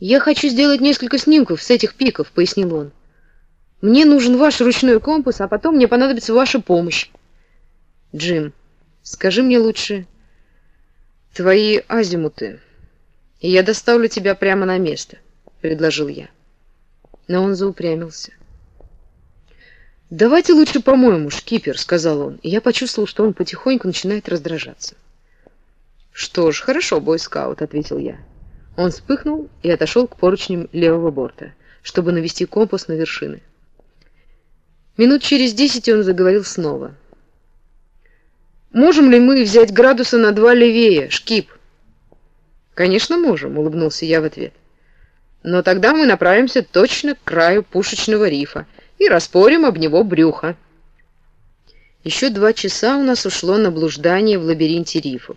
«Я хочу сделать несколько снимков с этих пиков», — пояснил он. «Мне нужен ваш ручной компас, а потом мне понадобится ваша помощь». «Джим, скажи мне лучше твои азимуты, и я доставлю тебя прямо на место», — предложил я. Но он заупрямился. «Давайте лучше, по-моему, шкипер», — сказал он, и я почувствовал, что он потихоньку начинает раздражаться. «Что ж, хорошо, бойскаут», — ответил я. Он вспыхнул и отошел к поручням левого борта, чтобы навести компас на вершины. Минут через десять он заговорил снова. «Можем ли мы взять градуса на два левее, шкип?» «Конечно, можем», — улыбнулся я в ответ. «Но тогда мы направимся точно к краю пушечного рифа, и распорим об него брюхо. Еще два часа у нас ушло на блуждание в лабиринте рифов.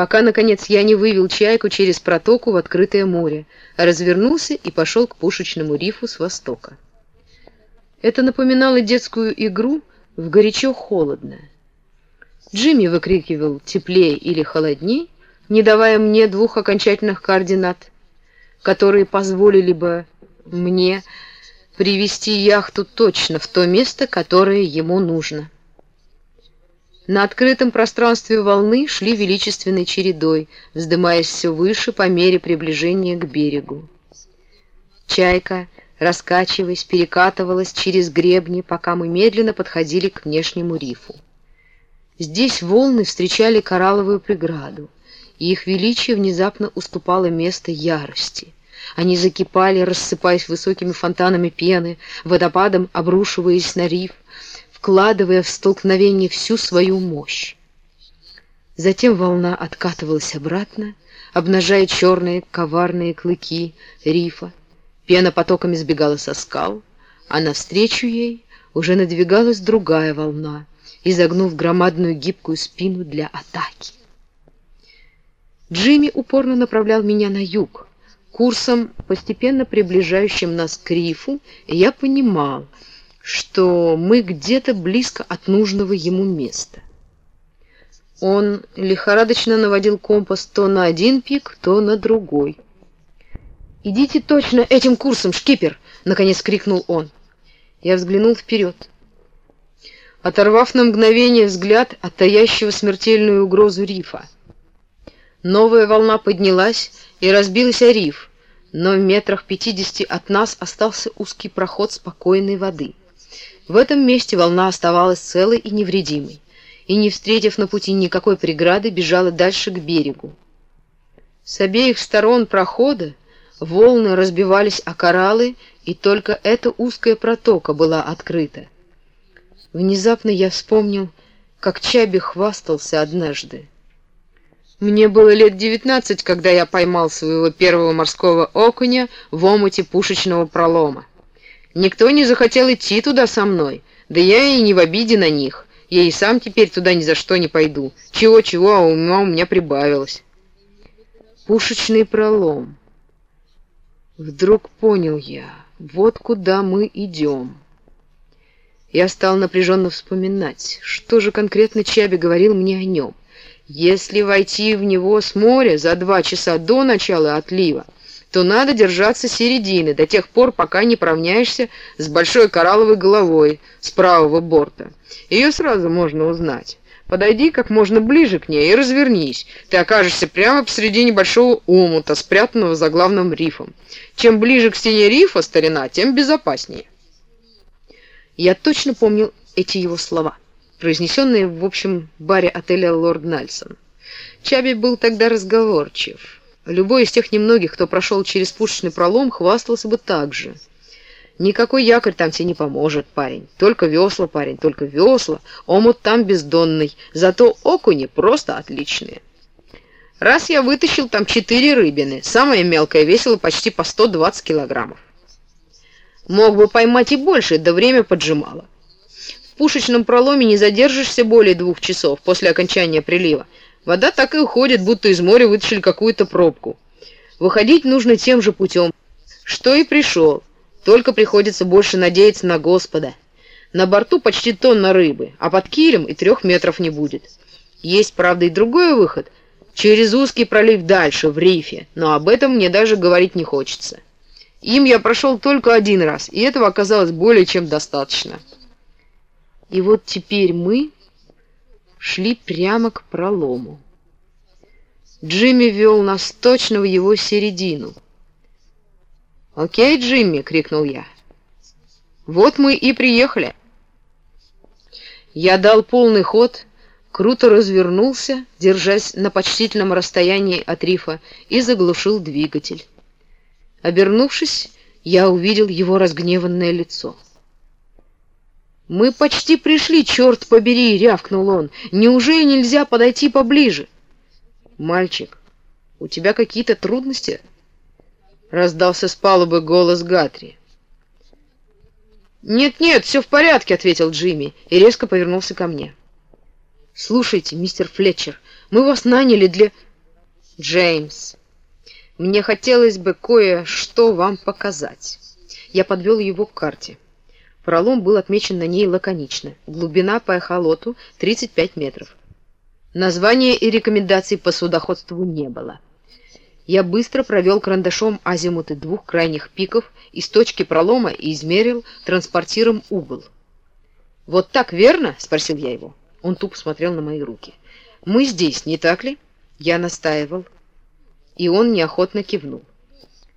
Пока, наконец, я не вывел чайку через протоку в открытое море, а развернулся и пошел к пушечному рифу с востока. Это напоминало детскую игру в горячо-холодно. Джимми выкрикивал «теплее» или «холодней», не давая мне двух окончательных координат, которые позволили бы мне привести яхту точно в то место, которое ему нужно. На открытом пространстве волны шли величественной чередой, вздымаясь все выше по мере приближения к берегу. Чайка, раскачиваясь, перекатывалась через гребни, пока мы медленно подходили к внешнему рифу. Здесь волны встречали коралловую преграду, и их величие внезапно уступало место ярости — они закипали, рассыпаясь высокими фонтанами пены, водопадом обрушиваясь на риф, вкладывая в столкновение всю свою мощь. Затем волна откатывалась обратно, обнажая черные коварные клыки рифа. Пена потоками сбегала со скал, а навстречу ей уже надвигалась другая волна, изогнув громадную гибкую спину для атаки. Джимми упорно направлял меня на юг, курсом, постепенно приближающим нас к рифу, я понимал, что мы где-то близко от нужного ему места. Он лихорадочно наводил компас то на один пик, то на другой. «Идите точно этим курсом, шкипер!» — наконец крикнул он. Я взглянул вперед. Оторвав на мгновение взгляд от таящего смертельную угрозу рифа. Новая волна поднялась и разбилась о риф, но в метрах пятидесяти от нас остался узкий проход спокойной воды. В этом месте волна оставалась целой и невредимой, и, не встретив на пути никакой преграды, бежала дальше к берегу. С обеих сторон прохода волны разбивались о кораллы, и только эта узкая протока была открыта. Внезапно я вспомнил, как Чаби хвастался однажды. Мне было лет девятнадцать, когда я поймал своего первого морского окуня в омуте пушечного пролома. Никто не захотел идти туда со мной, да я и не в обиде на них. Я и сам теперь туда ни за что не пойду. Чего-чего, а ума у меня прибавилось. Пушечный пролом. Вдруг понял я, вот куда мы идем. Я стал напряженно вспоминать, что же конкретно Чаби говорил мне о нем. Если войти в него с моря за два часа до начала отлива, то надо держаться середины до тех пор, пока не поравняешься с большой коралловой головой с правого борта. Ее сразу можно узнать. Подойди как можно ближе к ней и развернись. Ты окажешься прямо посреди небольшого омута, спрятанного за главным рифом. Чем ближе к стене рифа, старина, тем безопаснее. Я точно помнил эти его слова произнесенные в общем баре отеля «Лорд Нальсон». Чаби был тогда разговорчив. Любой из тех немногих, кто прошел через пушечный пролом, хвастался бы так же. Никакой якорь там тебе не поможет, парень. Только весла, парень, только весла. Омут там бездонный, зато окуни просто отличные. Раз я вытащил там четыре рыбины, самая мелкая весила почти по 120 килограммов. Мог бы поймать и больше, да время поджимало пушечном проломе не задержишься более двух часов после окончания прилива. Вода так и уходит, будто из моря вытащили какую-то пробку. Выходить нужно тем же путем, что и пришел, только приходится больше надеяться на Господа. На борту почти тонна рыбы, а под килем и трех метров не будет. Есть, правда, и другой выход, через узкий пролив дальше, в рифе, но об этом мне даже говорить не хочется. Им я прошел только один раз, и этого оказалось более чем достаточно. И вот теперь мы шли прямо к пролому. Джимми вел нас точно в его середину. «Окей, Джимми!» — крикнул я. «Вот мы и приехали!» Я дал полный ход, круто развернулся, держась на почтительном расстоянии от рифа, и заглушил двигатель. Обернувшись, я увидел его разгневанное лицо. «Мы почти пришли, черт побери!» — рявкнул он. «Неужели нельзя подойти поближе?» «Мальчик, у тебя какие-то трудности?» Раздался с палубы голос Гатри. «Нет-нет, все в порядке», — ответил Джимми и резко повернулся ко мне. «Слушайте, мистер Флетчер, мы вас наняли для...» «Джеймс, мне хотелось бы кое-что вам показать». Я подвел его к карте. Пролом был отмечен на ней лаконично. Глубина по эхолоту 35 метров. Названия и рекомендаций по судоходству не было. Я быстро провел карандашом азимуты двух крайних пиков из точки пролома и измерил транспортиром угол. «Вот так верно?» — спросил я его. Он тупо смотрел на мои руки. «Мы здесь, не так ли?» Я настаивал, и он неохотно кивнул.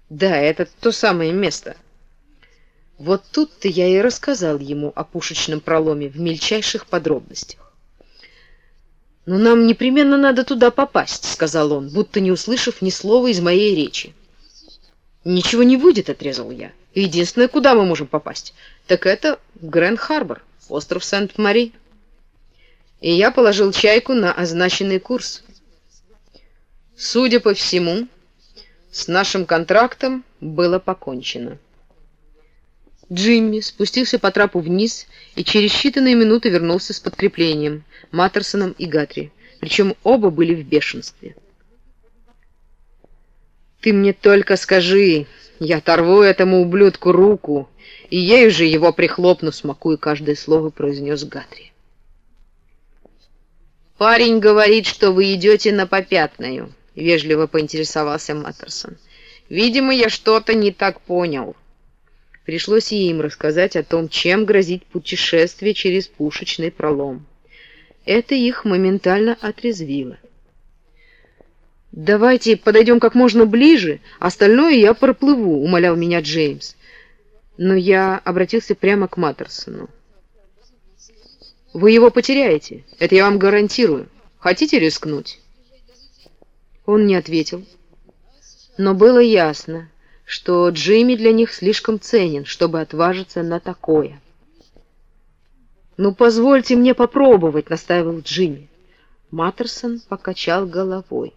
«Да, это то самое место». Вот тут-то я и рассказал ему о пушечном проломе в мельчайших подробностях. «Но нам непременно надо туда попасть», — сказал он, будто не услышав ни слова из моей речи. «Ничего не будет», — отрезал я. «Единственное, куда мы можем попасть, так это Гранд-Харбор, остров Сент-Мари». И я положил чайку на означенный курс. Судя по всему, с нашим контрактом было покончено. Джимми спустился по трапу вниз и через считанные минуты вернулся с подкреплением, Маттерсоном и Гатри, причем оба были в бешенстве. «Ты мне только скажи, я оторву этому ублюдку руку, и ею же его прихлопну», — смакуя каждое слово, произнес Гатри. «Парень говорит, что вы идете на попятную», — вежливо поинтересовался Маттерсон. «Видимо, я что-то не так понял». Пришлось и им рассказать о том, чем грозит путешествие через пушечный пролом. Это их моментально отрезвило. «Давайте подойдем как можно ближе, остальное я проплыву», — умолял меня Джеймс. Но я обратился прямо к Маттерсону. «Вы его потеряете, это я вам гарантирую. Хотите рискнуть?» Он не ответил. Но было ясно, что Джимми для них слишком ценен, чтобы отважиться на такое. «Ну, позвольте мне попробовать», — настаивал Джимми. Маттерсон покачал головой.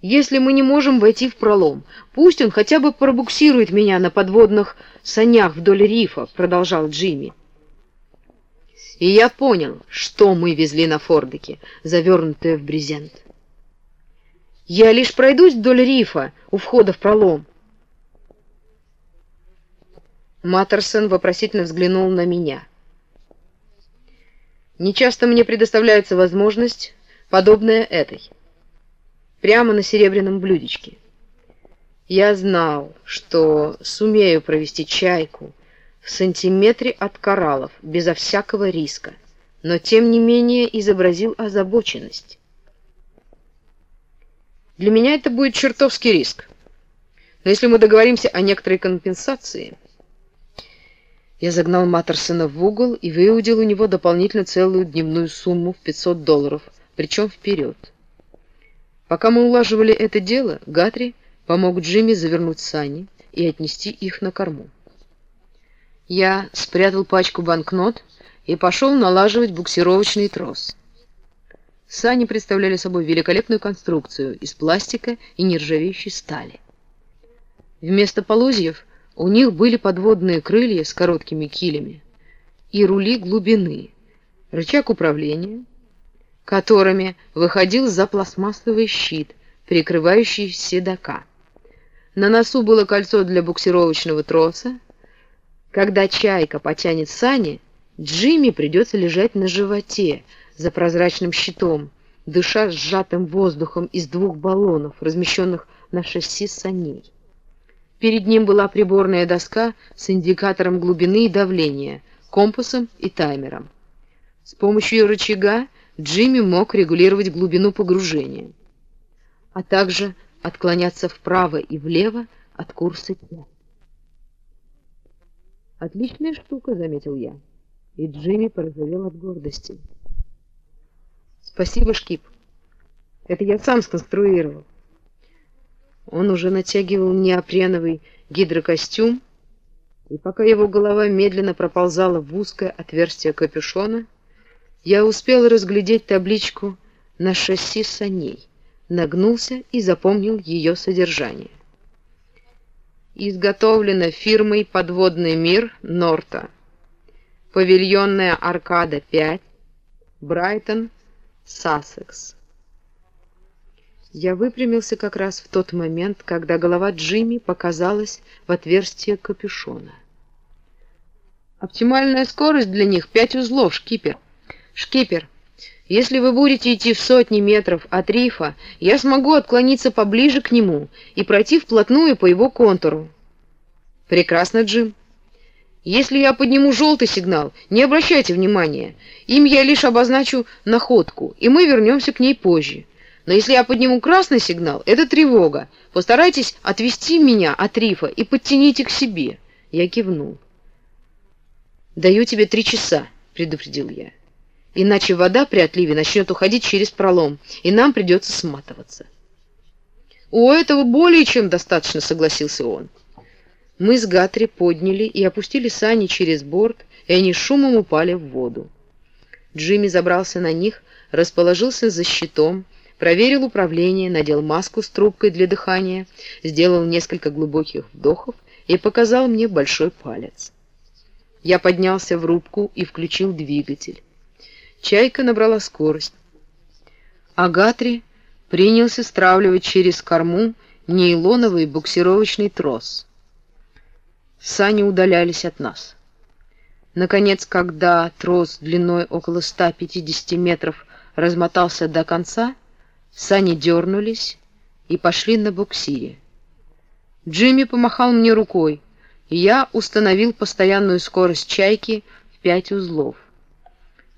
«Если мы не можем войти в пролом, пусть он хотя бы пробуксирует меня на подводных санях вдоль рифа», — продолжал Джимми. И я понял, что мы везли на фордике, завернутое в брезент. Я лишь пройдусь вдоль рифа у входа в пролом. Маттерсон вопросительно взглянул на меня. Нечасто мне предоставляется возможность, подобная этой, прямо на серебряном блюдечке. Я знал, что сумею провести чайку в сантиметре от кораллов, безо всякого риска, но тем не менее изобразил озабоченность. Для меня это будет чертовский риск. Но если мы договоримся о некоторой компенсации... Я загнал Маттерсона в угол и выудил у него дополнительно целую дневную сумму в 500 долларов, причем вперед. Пока мы улаживали это дело, Гатри помог Джимми завернуть сани и отнести их на корму. Я спрятал пачку банкнот и пошел налаживать буксировочный трос. Сани представляли собой великолепную конструкцию из пластика и нержавеющей стали. Вместо полозьев у них были подводные крылья с короткими килями и рули глубины, рычаг управления, которыми выходил за пластмассовый щит, прикрывающий седока. На носу было кольцо для буксировочного троса. Когда чайка потянет сани, Джимми придется лежать на животе, за прозрачным щитом, дыша сжатым воздухом из двух баллонов, размещенных на шасси саней. Перед ним была приборная доска с индикатором глубины и давления, компасом и таймером. С помощью рычага Джимми мог регулировать глубину погружения, а также отклоняться вправо и влево от курса дня. «Отличная штука», — заметил я, и Джимми порозовел от гордости. «Спасибо, Шкип. Это я сам сконструировал». Он уже натягивал неопреновый гидрокостюм, и пока его голова медленно проползала в узкое отверстие капюшона, я успел разглядеть табличку на шасси саней, нагнулся и запомнил ее содержание. Изготовлено фирмой «Подводный мир» Норта. Павильонная аркада 5, Брайтон, Сассекс. Я выпрямился как раз в тот момент, когда голова Джимми показалась в отверстие капюшона. Оптимальная скорость для них — пять узлов, шкипер. Шкипер, если вы будете идти в сотни метров от рифа, я смогу отклониться поближе к нему и пройти вплотную по его контуру. Прекрасно, Джим. Если я подниму желтый сигнал, не обращайте внимания. Им я лишь обозначу находку, и мы вернемся к ней позже. Но если я подниму красный сигнал, это тревога. Постарайтесь отвести меня от рифа и подтяните к себе. Я кивнул. «Даю тебе три часа», — предупредил я иначе вода при отливе начнет уходить через пролом, и нам придется сматываться. «У этого более чем достаточно», — согласился он. Мы с Гатри подняли и опустили сани через борт, и они шумом упали в воду. Джимми забрался на них, расположился за щитом, проверил управление, надел маску с трубкой для дыхания, сделал несколько глубоких вдохов и показал мне большой палец. Я поднялся в рубку и включил двигатель. Чайка набрала скорость. Агатри принялся стравливать через корму нейлоновый буксировочный трос. Сани удалялись от нас. Наконец, когда трос длиной около 150 метров размотался до конца, сани дернулись и пошли на буксире. Джимми помахал мне рукой, и я установил постоянную скорость чайки в пять узлов.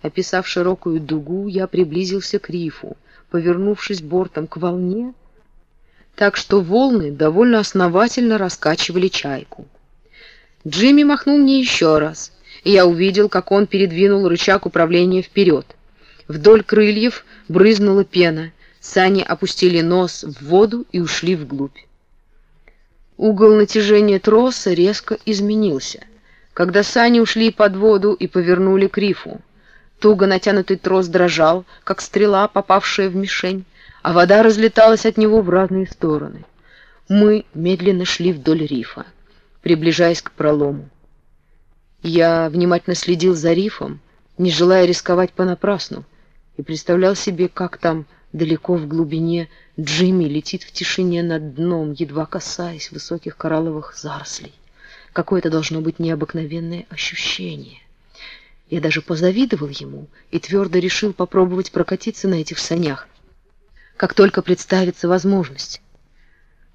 Описав широкую дугу, я приблизился к рифу, повернувшись бортом к волне, так что волны довольно основательно раскачивали чайку. Джимми махнул мне еще раз, и я увидел, как он передвинул рычаг управления вперед. Вдоль крыльев брызнула пена, сани опустили нос в воду и ушли вглубь. Угол натяжения троса резко изменился, когда сани ушли под воду и повернули к рифу. Туго натянутый трос дрожал, как стрела, попавшая в мишень, а вода разлеталась от него в разные стороны. Мы медленно шли вдоль рифа, приближаясь к пролому. Я внимательно следил за рифом, не желая рисковать понапрасну, и представлял себе, как там далеко в глубине Джимми летит в тишине над дном, едва касаясь высоких коралловых зарослей. Какое-то должно быть необыкновенное ощущение. Я даже позавидовал ему и твердо решил попробовать прокатиться на этих санях, как только представится возможность.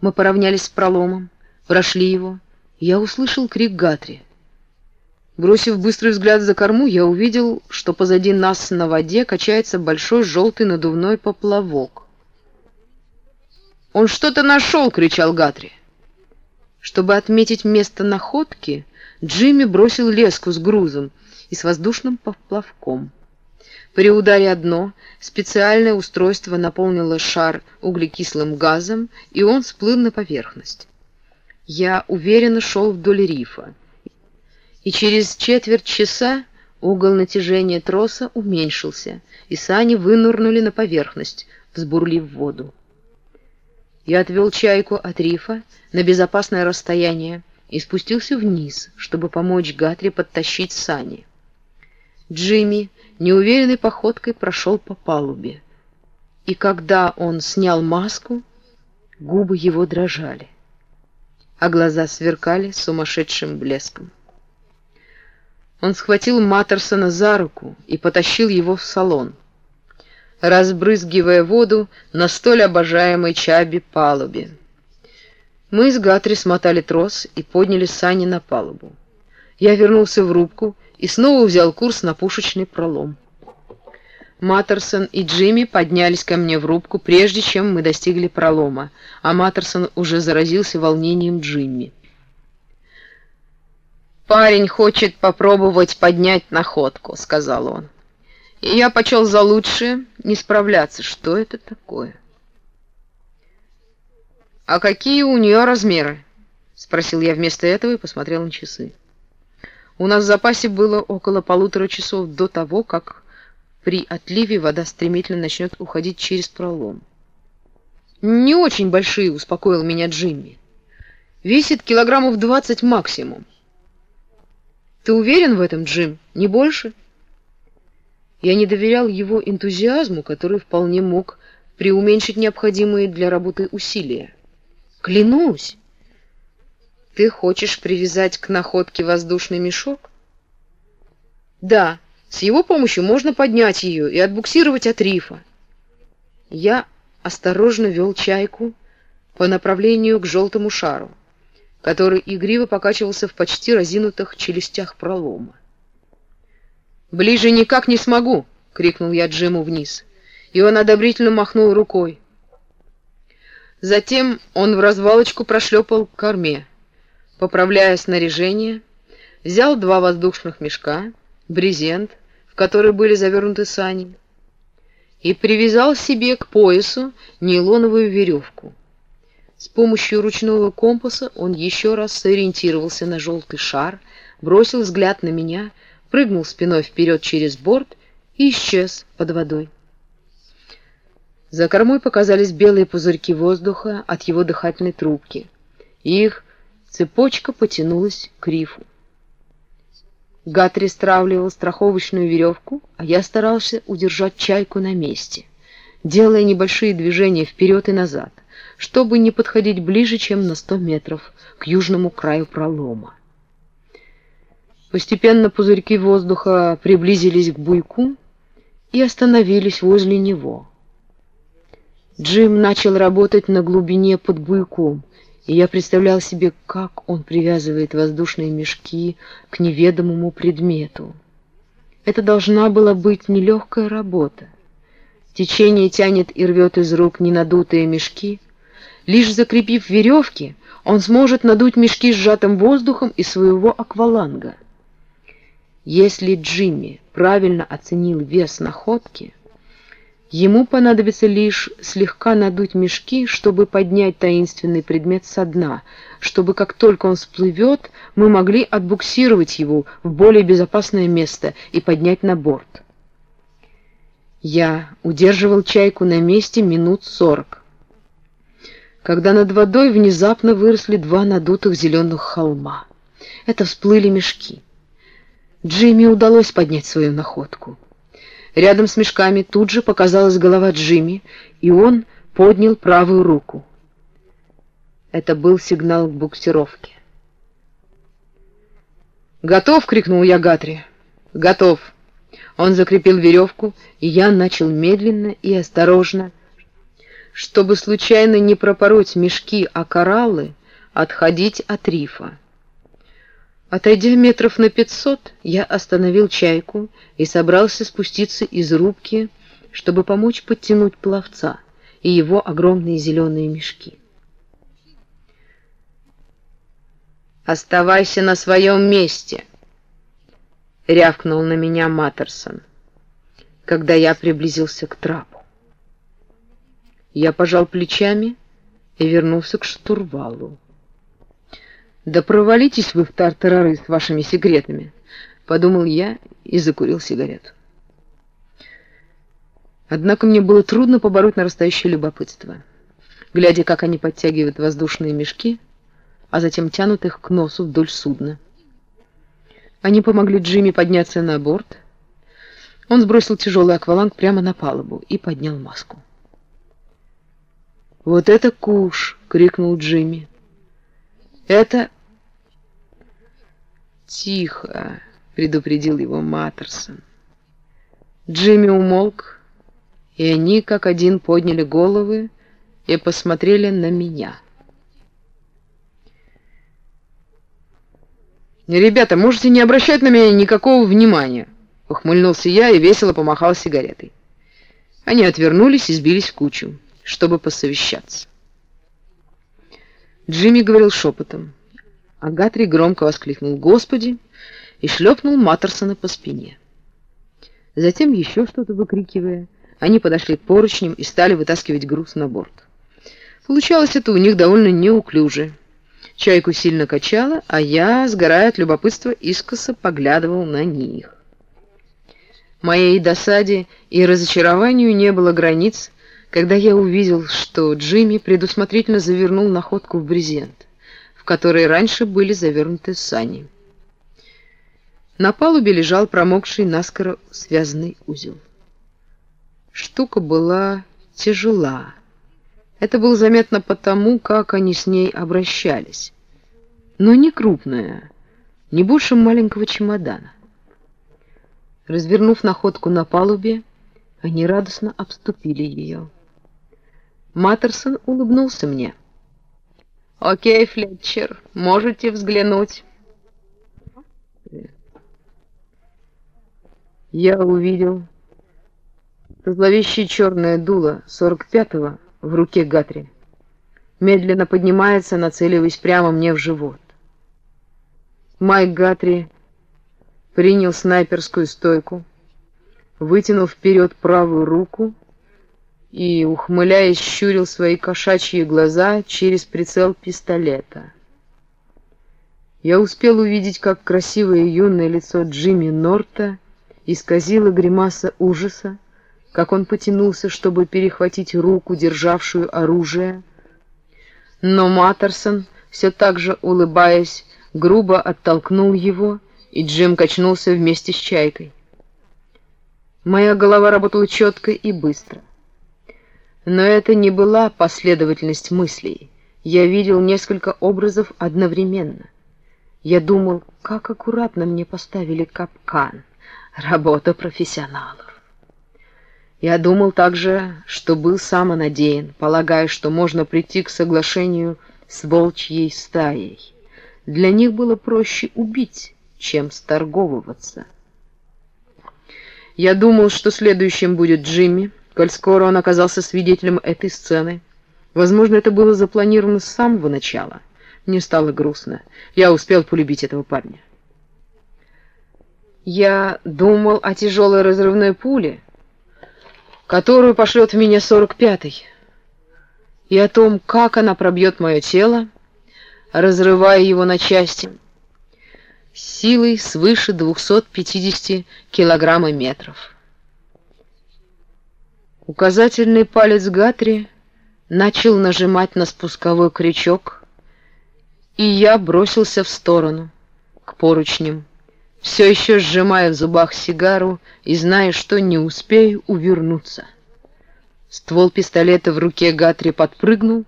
Мы поравнялись с проломом, прошли его, я услышал крик Гатри. Бросив быстрый взгляд за корму, я увидел, что позади нас на воде качается большой желтый надувной поплавок. «Он что-то нашел!» — кричал Гатри. Чтобы отметить место находки, Джимми бросил леску с грузом — и с воздушным поплавком. При ударе о дно специальное устройство наполнило шар углекислым газом, и он всплыл на поверхность. Я уверенно шел вдоль рифа, и через четверть часа угол натяжения троса уменьшился, и сани вынырнули на поверхность, взбурлив воду. Я отвел чайку от рифа на безопасное расстояние и спустился вниз, чтобы помочь Гатри подтащить сани. Джимми неуверенной походкой прошел по палубе, и когда он снял маску, губы его дрожали, а глаза сверкали сумасшедшим блеском. Он схватил Маттерсона за руку и потащил его в салон. разбрызгивая воду на столь обожаемой Чаби палубе. Мы с Гатри смотали трос и подняли сани на палубу. Я вернулся в рубку и снова взял курс на пушечный пролом. Маттерсон и Джимми поднялись ко мне в рубку, прежде чем мы достигли пролома, а Маттерсон уже заразился волнением Джимми. «Парень хочет попробовать поднять находку», — сказал он. «И я почел за лучшее не справляться. Что это такое?» «А какие у нее размеры?» — спросил я вместо этого и посмотрел на часы. У нас в запасе было около полутора часов до того, как при отливе вода стремительно начнет уходить через пролом. «Не очень большие», — успокоил меня Джимми. «Весит килограммов двадцать максимум». «Ты уверен в этом, Джим? Не больше?» Я не доверял его энтузиазму, который вполне мог преуменьшить необходимые для работы усилия. «Клянусь!» «Ты хочешь привязать к находке воздушный мешок?» «Да, с его помощью можно поднять ее и отбуксировать от рифа». Я осторожно вел чайку по направлению к желтому шару который игриво покачивался в почти разинутых челюстях пролома. «Ближе никак не смогу!» — крикнул я Джиму вниз, и он одобрительно махнул рукой. Затем он в развалочку прошлепал к корме, поправляя снаряжение, взял два воздушных мешка, брезент, в который были завернуты сани, и привязал себе к поясу нейлоновую веревку. С помощью ручного компаса он еще раз сориентировался на желтый шар, бросил взгляд на меня, прыгнул спиной вперед через борт и исчез под водой. За кормой показались белые пузырьки воздуха от его дыхательной трубки, их цепочка потянулась к рифу. Гатри стравливал страховочную веревку, а я старался удержать чайку на месте, делая небольшие движения вперед и назад чтобы не подходить ближе, чем на сто метров к южному краю пролома. Постепенно пузырьки воздуха приблизились к буйку и остановились возле него. Джим начал работать на глубине под буйком, и я представлял себе, как он привязывает воздушные мешки к неведомому предмету. Это должна была быть нелегкая работа. Течение тянет и рвет из рук ненадутые мешки, Лишь закрепив веревки, он сможет надуть мешки сжатым воздухом из своего акваланга. Если Джимми правильно оценил вес находки, ему понадобится лишь слегка надуть мешки, чтобы поднять таинственный предмет со дна, чтобы как только он всплывет, мы могли отбуксировать его в более безопасное место и поднять на борт. Я удерживал чайку на месте минут сорок когда над водой внезапно выросли два надутых зеленых холма. Это всплыли мешки. Джимми удалось поднять свою находку. Рядом с мешками тут же показалась голова Джимми, и он поднял правую руку. Это был сигнал к буксировке. «Готов!» — крикнул я Гатри. «Готов!» Он закрепил веревку, и я начал медленно и осторожно чтобы случайно не пропороть мешки о кораллы, отходить от рифа. Отойдя метров на пятьсот, я остановил чайку и собрался спуститься из рубки, чтобы помочь подтянуть пловца и его огромные зеленые мешки. «Оставайся на своем месте!» — рявкнул на меня Маттерсон, когда я приблизился к трапу. Я пожал плечами и вернулся к штурвалу. «Да провалитесь вы в тартарары с вашими секретами!» — подумал я и закурил сигарету. Однако мне было трудно побороть нарастающее любопытство. Глядя, как они подтягивают воздушные мешки, а затем тянут их к носу вдоль судна. Они помогли Джимми подняться на борт. Он сбросил тяжелый акваланг прямо на палубу и поднял маску. «Вот это куш!» — крикнул Джимми. «Это...» «Тихо!» — предупредил его Маттерсон. Джимми умолк и они как один подняли головы и посмотрели на меня. «Ребята, можете не обращать на меня никакого внимания», — ухмыльнулся я и весело помахал сигаретой. Они отвернулись и сбились в кучу, чтобы посовещаться. Джимми говорил шепотом, а Гатри громко воскликнул «Господи!» и шлепнул Маттерсона по спине. Затем, еще что-то выкрикивая, они подошли к поручням и стали вытаскивать груз на борт. Получалось это у них довольно неуклюже. Чайку сильно качало, а я, сгорая от любопытства, искоса поглядывал на них. Моей досаде и разочарованию не было границ, когда я увидел, что Джимми предусмотрительно завернул находку в брезент, в который раньше были завернуты сани. На палубе лежал промокший наскоро связанный узел. Штука была тяжела. Это было заметно потому, как они с ней обращались. Но не крупная, не больше маленького чемодана. Развернув находку на палубе, они радостно обступили ее. Маттерсон улыбнулся мне. «Окей, Флетчер, можете взглянуть». Я увидел зловещее черное дуло 45-го в руке Гатри. Медленно поднимается, нацеливаясь прямо мне в живот. Майк Гатри принял снайперскую стойку, вытянул вперед правую руку и, ухмыляясь, щурил свои кошачьи глаза через прицел пистолета. Я успел увидеть, как красивое юное лицо Джимми Норта исказило гримаса ужаса, как он потянулся, чтобы перехватить руку, державшую оружие. Но Маттерсон, все так же улыбаясь, грубо оттолкнул его, и Джим качнулся вместе с чайкой. Моя голова работала четко и быстро. Но это не была последовательность мыслей. Я видел несколько образов одновременно. Я думал, как аккуратно мне поставили капкан. Работа профессионалов. Я думал также, что был самонадеян, полагая, что можно прийти к соглашению с волчьей стаей. Для них было проще убить, чем сторговываться. Я думал, что следующим будет Джимми, коль скоро он оказался свидетелем этой сцены. Возможно, это было запланировано с самого начала. Мне стало грустно. Я успел полюбить этого парня. Я думал о тяжелой разрывной пуле, которую пошлет в меня сорок пятый, и о том, как она пробьет мое тело, разрывая его на части, силой свыше 250 килограмма метров. Указательный палец Гатри начал нажимать на спусковой крючок, и я бросился в сторону, к поручням, все еще сжимая в зубах сигару и зная, что не успею увернуться. Ствол пистолета в руке Гатри подпрыгнул,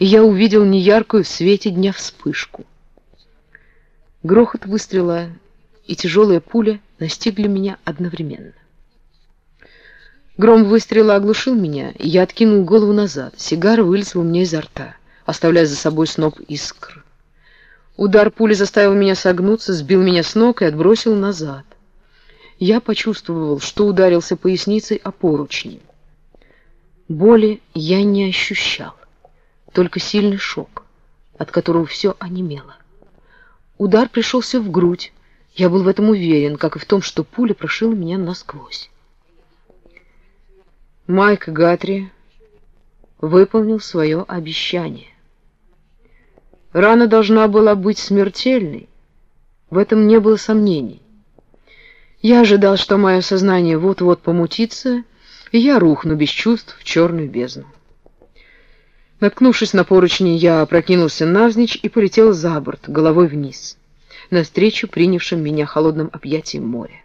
и я увидел неяркую в свете дня вспышку. Грохот выстрела и тяжелая пуля настигли меня одновременно. Гром выстрела оглушил меня, и я откинул голову назад. Сигара вылетела у меня изо рта, оставляя за собой сноп искр. Удар пули заставил меня согнуться, сбил меня с ног и отбросил назад. Я почувствовал, что ударился поясницей о поручни. Боли я не ощущал, только сильный шок, от которого все онемело. Удар пришелся в грудь. Я был в этом уверен, как и в том, что пуля прошила меня насквозь. Майк Гатри выполнил свое обещание. Рана должна была быть смертельной. В этом не было сомнений. Я ожидал, что мое сознание вот-вот помутится, и я рухну без чувств в черную бездну. Наткнувшись на поручни, я опрокинулся навзничь и полетел за борт, головой вниз, навстречу принявшим меня холодным объятием моря.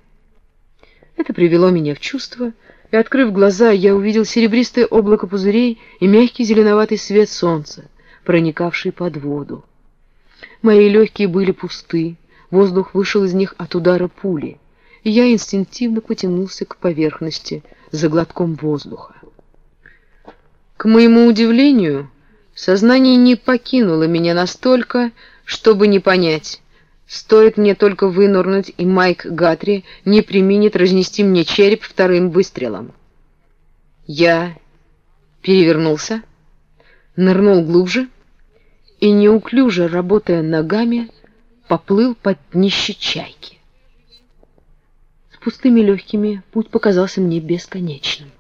Это привело меня в чувство, и, открыв глаза, я увидел серебристое облако пузырей и мягкий зеленоватый свет солнца, проникавший под воду. Мои легкие были пусты, воздух вышел из них от удара пули, и я инстинктивно потянулся к поверхности за глотком воздуха. К моему удивлению, сознание не покинуло меня настолько, чтобы не понять. Стоит мне только вынурнуть, и Майк Гатри не применит разнести мне череп вторым выстрелом. Я перевернулся, нырнул глубже и, неуклюже работая ногами, поплыл под днище чайки. С пустыми легкими путь показался мне бесконечным.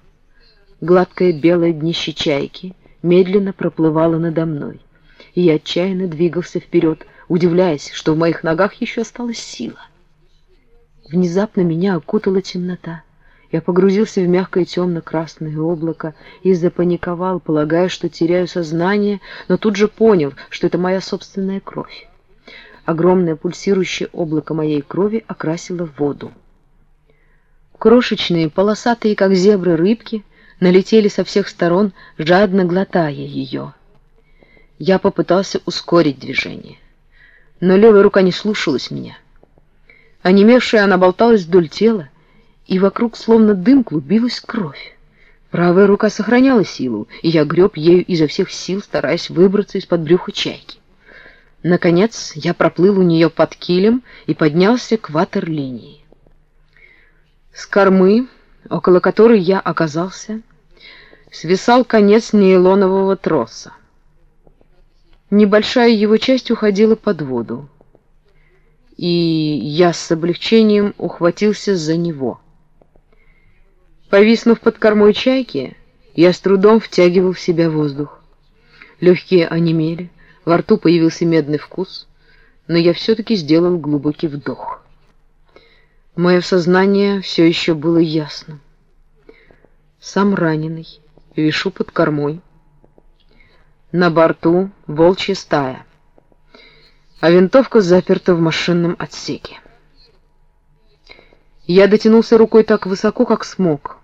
Гладкое белое днище чайки медленно проплывало надо мной, и я отчаянно двигался вперед, удивляясь, что в моих ногах еще осталась сила. Внезапно меня окутала темнота. Я погрузился в мягкое темно-красное облако и запаниковал, полагая, что теряю сознание, но тут же понял, что это моя собственная кровь. Огромное пульсирующее облако моей крови окрасило воду. Крошечные, полосатые, как зебры, рыбки налетели со всех сторон, жадно глотая ее. Я попытался ускорить движение, но левая рука не слушалась меня. Онемевшая она болталась вдоль тела, и вокруг словно дым клубилась кровь. Правая рука сохраняла силу, и я греб ею изо всех сил, стараясь выбраться из-под брюха чайки. Наконец я проплыл у нее под килем и поднялся к ватерлинии. С кормы, около которой я оказался, свисал конец нейлонового троса. Небольшая его часть уходила под воду, и я с облегчением ухватился за него. Повиснув под кормой чайки, я с трудом втягивал в себя воздух. Легкие онемели, во рту появился медный вкус, но я все-таки сделал глубокий вдох. Мое сознание все еще было ясным. Сам раненый, вишу под кормой. На борту волчья стая, а винтовка заперта в машинном отсеке. Я дотянулся рукой так высоко, как смог,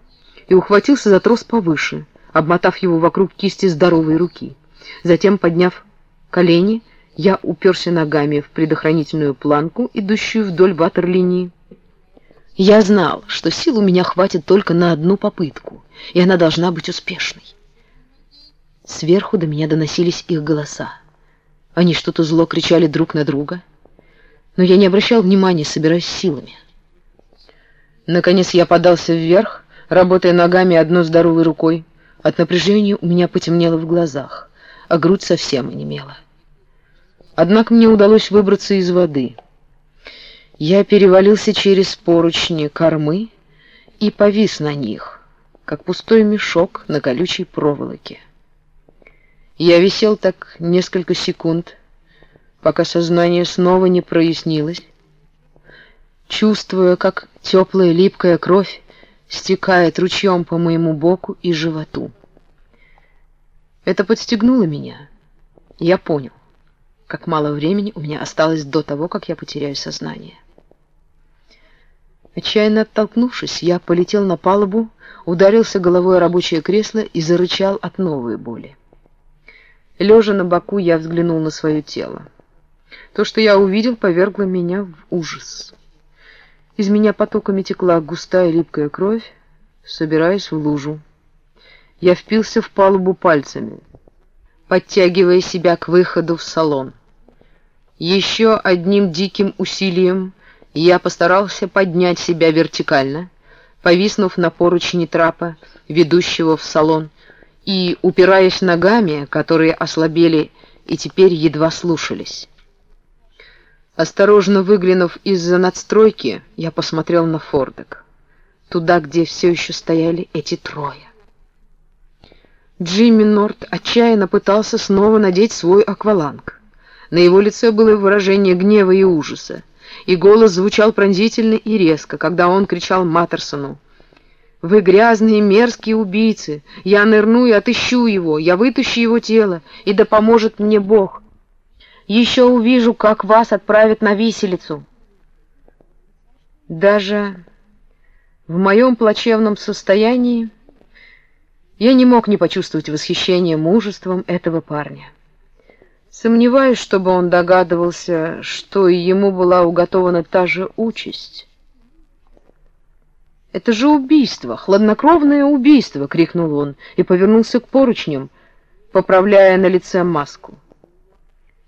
и ухватился за трос повыше, обмотав его вокруг кисти здоровой руки. Затем, подняв колени, я уперся ногами в предохранительную планку, идущую вдоль ватерлинии. Я знал, что сил у меня хватит только на одну попытку, и она должна быть успешной. Сверху до меня доносились их голоса. Они что-то зло кричали друг на друга, но я не обращал внимания, собираясь силами. Наконец я подался вверх, работая ногами одной здоровой рукой. От напряжения у меня потемнело в глазах, а грудь совсем онемела. Однако мне удалось выбраться из воды. Я перевалился через поручни кормы и повис на них, как пустой мешок на колючей проволоке. Я висел так несколько секунд, пока сознание снова не прояснилось, чувствуя, как теплая липкая кровь стекает ручьем по моему боку и животу. Это подстегнуло меня. Я понял как мало времени у меня осталось до того, как я потеряю сознание. Отчаянно оттолкнувшись, я полетел на палубу, ударился головой о рабочее кресло и зарычал от новой боли. Лежа на боку, я взглянул на свое тело. То, что я увидел, повергло меня в ужас. Из меня потоками текла густая липкая кровь, собираясь в лужу. Я впился в палубу пальцами, подтягивая себя к выходу в салон. Еще одним диким усилием я постарался поднять себя вертикально, повиснув на поручни трапа, ведущего в салон, и упираясь ногами, которые ослабели и теперь едва слушались. Осторожно выглянув из-за надстройки, я посмотрел на фордок, туда, где все еще стояли эти трое. Джимми Норт отчаянно пытался снова надеть свой акваланг. На его лице было выражение гнева и ужаса, и голос звучал пронзительно и резко, когда он кричал Маттерсону. «Вы грязные, мерзкие убийцы! Я нырну и отыщу его, я вытащу его тело, и да поможет мне Бог! Еще увижу, как вас отправят на виселицу!» Даже в моем плачевном состоянии я не мог не почувствовать восхищения мужеством этого парня. Сомневаюсь, чтобы он догадывался, что ему была уготована та же участь. «Это же убийство, хладнокровное убийство!» — крикнул он и повернулся к поручням, поправляя на лице маску.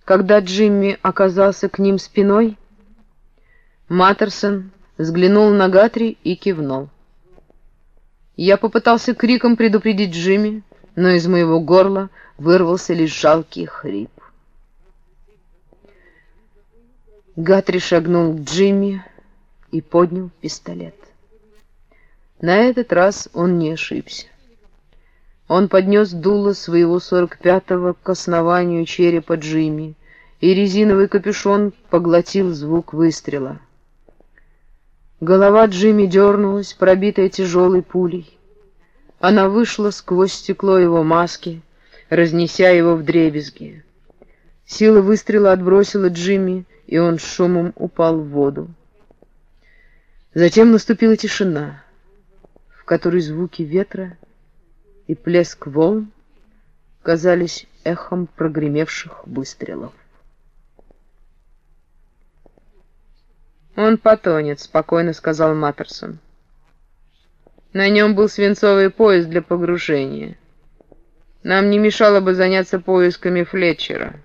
Когда Джимми оказался к ним спиной, Маттерсон взглянул на Гатри и кивнул. Я попытался криком предупредить Джимми, но из моего горла вырвался лишь жалкий хрип. Гатри шагнул к Джимми и поднял пистолет. На этот раз он не ошибся. Он поднес дуло своего сорок пятого к основанию черепа Джимми, и резиновый капюшон поглотил звук выстрела. Голова Джимми дернулась, пробитая тяжелой пулей. Она вышла сквозь стекло его маски, разнеся его в дребезги. Сила выстрела отбросила Джимми, и он шумом упал в воду. Затем наступила тишина, которой звуки ветра и плеск волн казались эхом прогремевших выстрелов. «Он потонет», — спокойно сказал Маттерсон. На нем был свинцовый пояс для погружения. Нам не мешало бы заняться поисками Флетчера.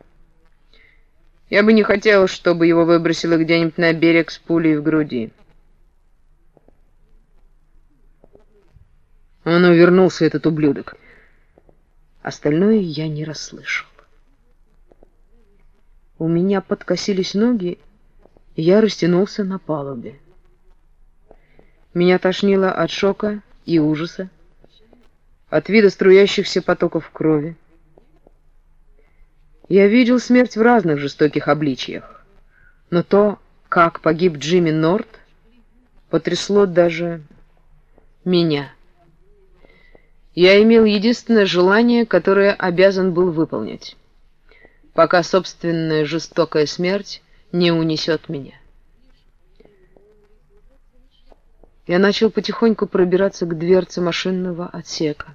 Я бы не хотел, чтобы его выбросило где-нибудь на берег с пулей в груди. Он увернулся, этот ублюдок. Остальное я не расслышал. У меня подкосились ноги, я растянулся на палубе. Меня тошнило от шока и ужаса, от вида струящихся потоков крови. Я видел смерть в разных жестоких обличиях, но то, как погиб Джимми Норт, потрясло даже меня. Я имел единственное желание, которое обязан был выполнить, пока собственная жестокая смерть не унесет меня. Я начал потихоньку пробираться к дверце машинного отсека.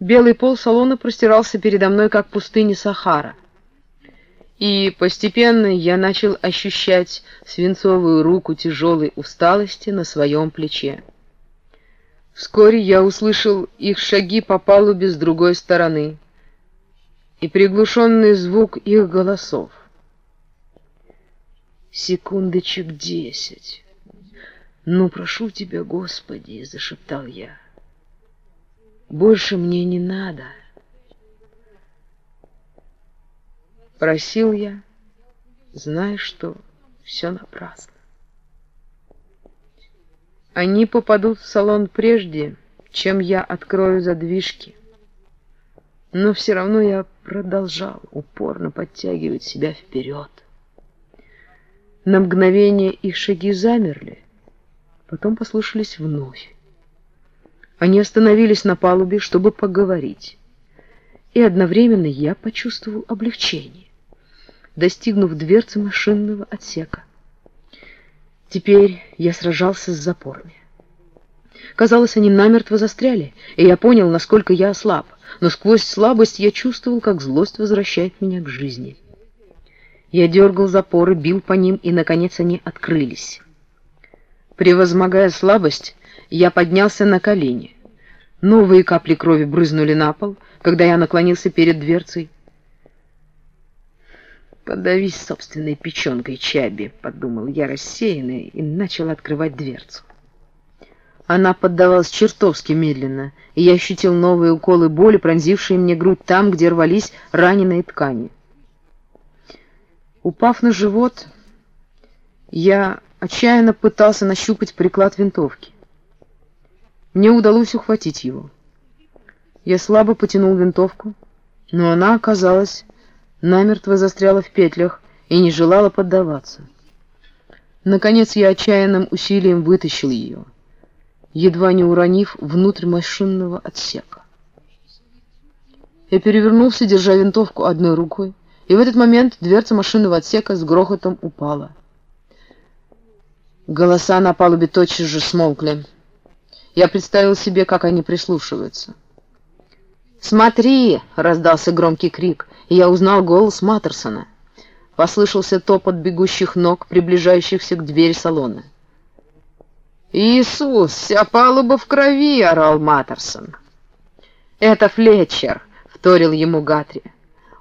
Белый пол салона простирался передо мной, как пустыня Сахара. И постепенно я начал ощущать свинцовую руку тяжелой усталости на своем плече. Вскоре я услышал их шаги по палубе с другой стороны и приглушенный звук их голосов. Секундочек десять. «Ну, прошу тебя, Господи!» — зашептал я. «Больше мне не надо!» Просил я, зная, что все напрасно. Они попадут в салон прежде, чем я открою задвижки. Но все равно я продолжал упорно подтягивать себя вперед. На мгновение их шаги замерли, потом послышались вновь. Они остановились на палубе, чтобы поговорить. И одновременно я почувствовал облегчение, достигнув дверцы машинного отсека. Теперь я сражался с запорами. Казалось, они намертво застряли, и я понял, насколько я ослаб, но сквозь слабость я чувствовал, как злость возвращает меня к жизни. Я дергал запоры, бил по ним, и, наконец, они открылись. Превозмогая слабость, я поднялся на колени. Новые капли крови брызнули на пол, когда я наклонился перед дверцей. «Подавись собственной печенкой, Чаби», — подумал я рассеянный и начал открывать дверцу. Она поддавалась чертовски медленно, и я ощутил новые уколы боли, пронзившие мне грудь там, где рвались раненые ткани. Упав на живот, я отчаянно пытался нащупать приклад винтовки. Мне удалось ухватить его. Я слабо потянул винтовку, но она, оказалась, намертво застряла в петлях и не желала поддаваться. Наконец я отчаянным усилием вытащил ее, едва не уронив внутрь машинного отсека. Я перевернулся, держа винтовку одной рукой, и в этот момент дверца машинного отсека с грохотом упала. Голоса на палубе тотчас же смолкли. Я представил себе, как они прислушиваются. «Смотри!» — раздался громкий крик, и я узнал голос Маттерсона. Послышался топот бегущих ног, приближающихся к двери салона. «Иисус, вся палуба в крови!» — орал Маттерсон. «Это Флетчер!» — вторил ему Гатри.